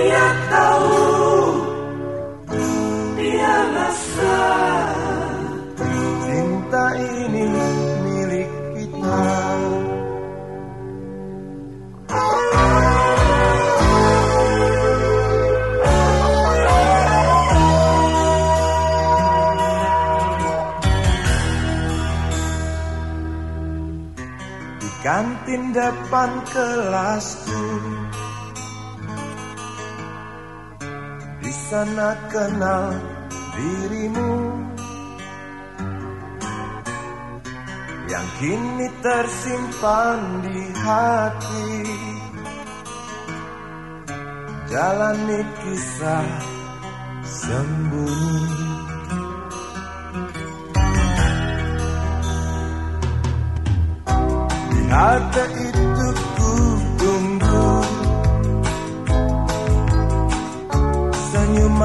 Dia tahu. Dia Cinta ini milik kita. Di kantin depan kelasku sana kenal dirimu. Yang kini tersimpan di hati. Jalani kisah sembunyi. Di halte itu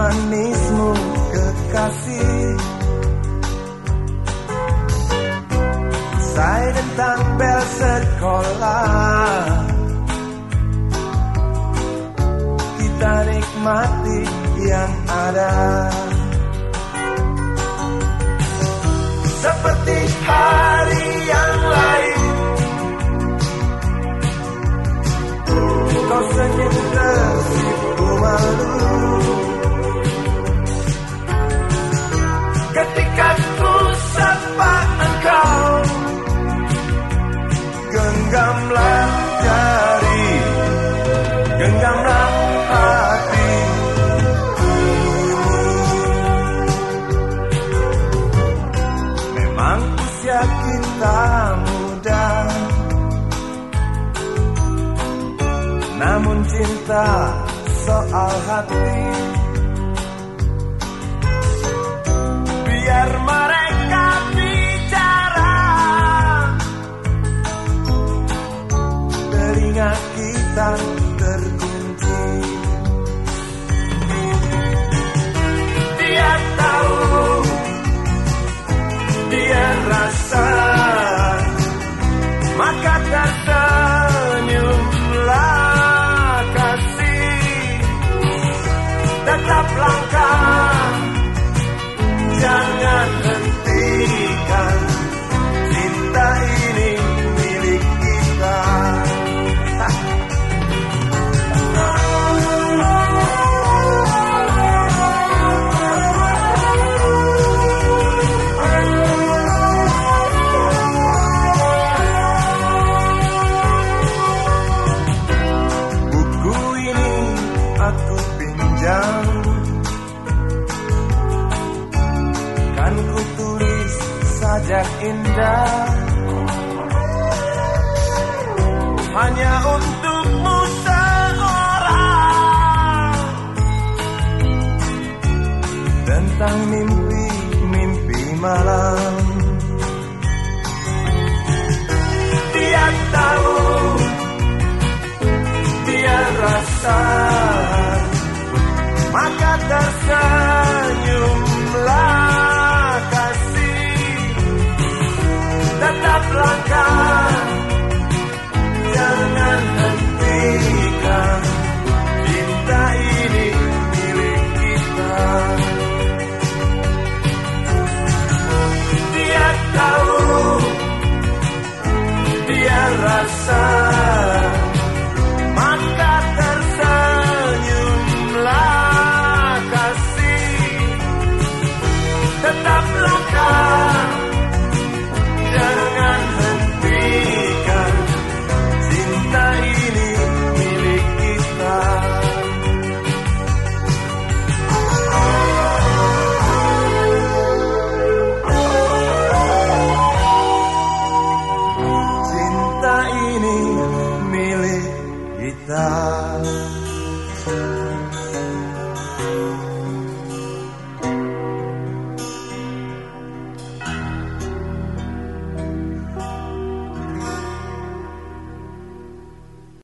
manismu kekasih. Saya tentang bel sekolah. Kita nikmati yang ada cinta soal hati. Biar mereka bicara. Telinga kita terkunci. Dia tahu Dia rasa sajak indah. Hanya untukmu that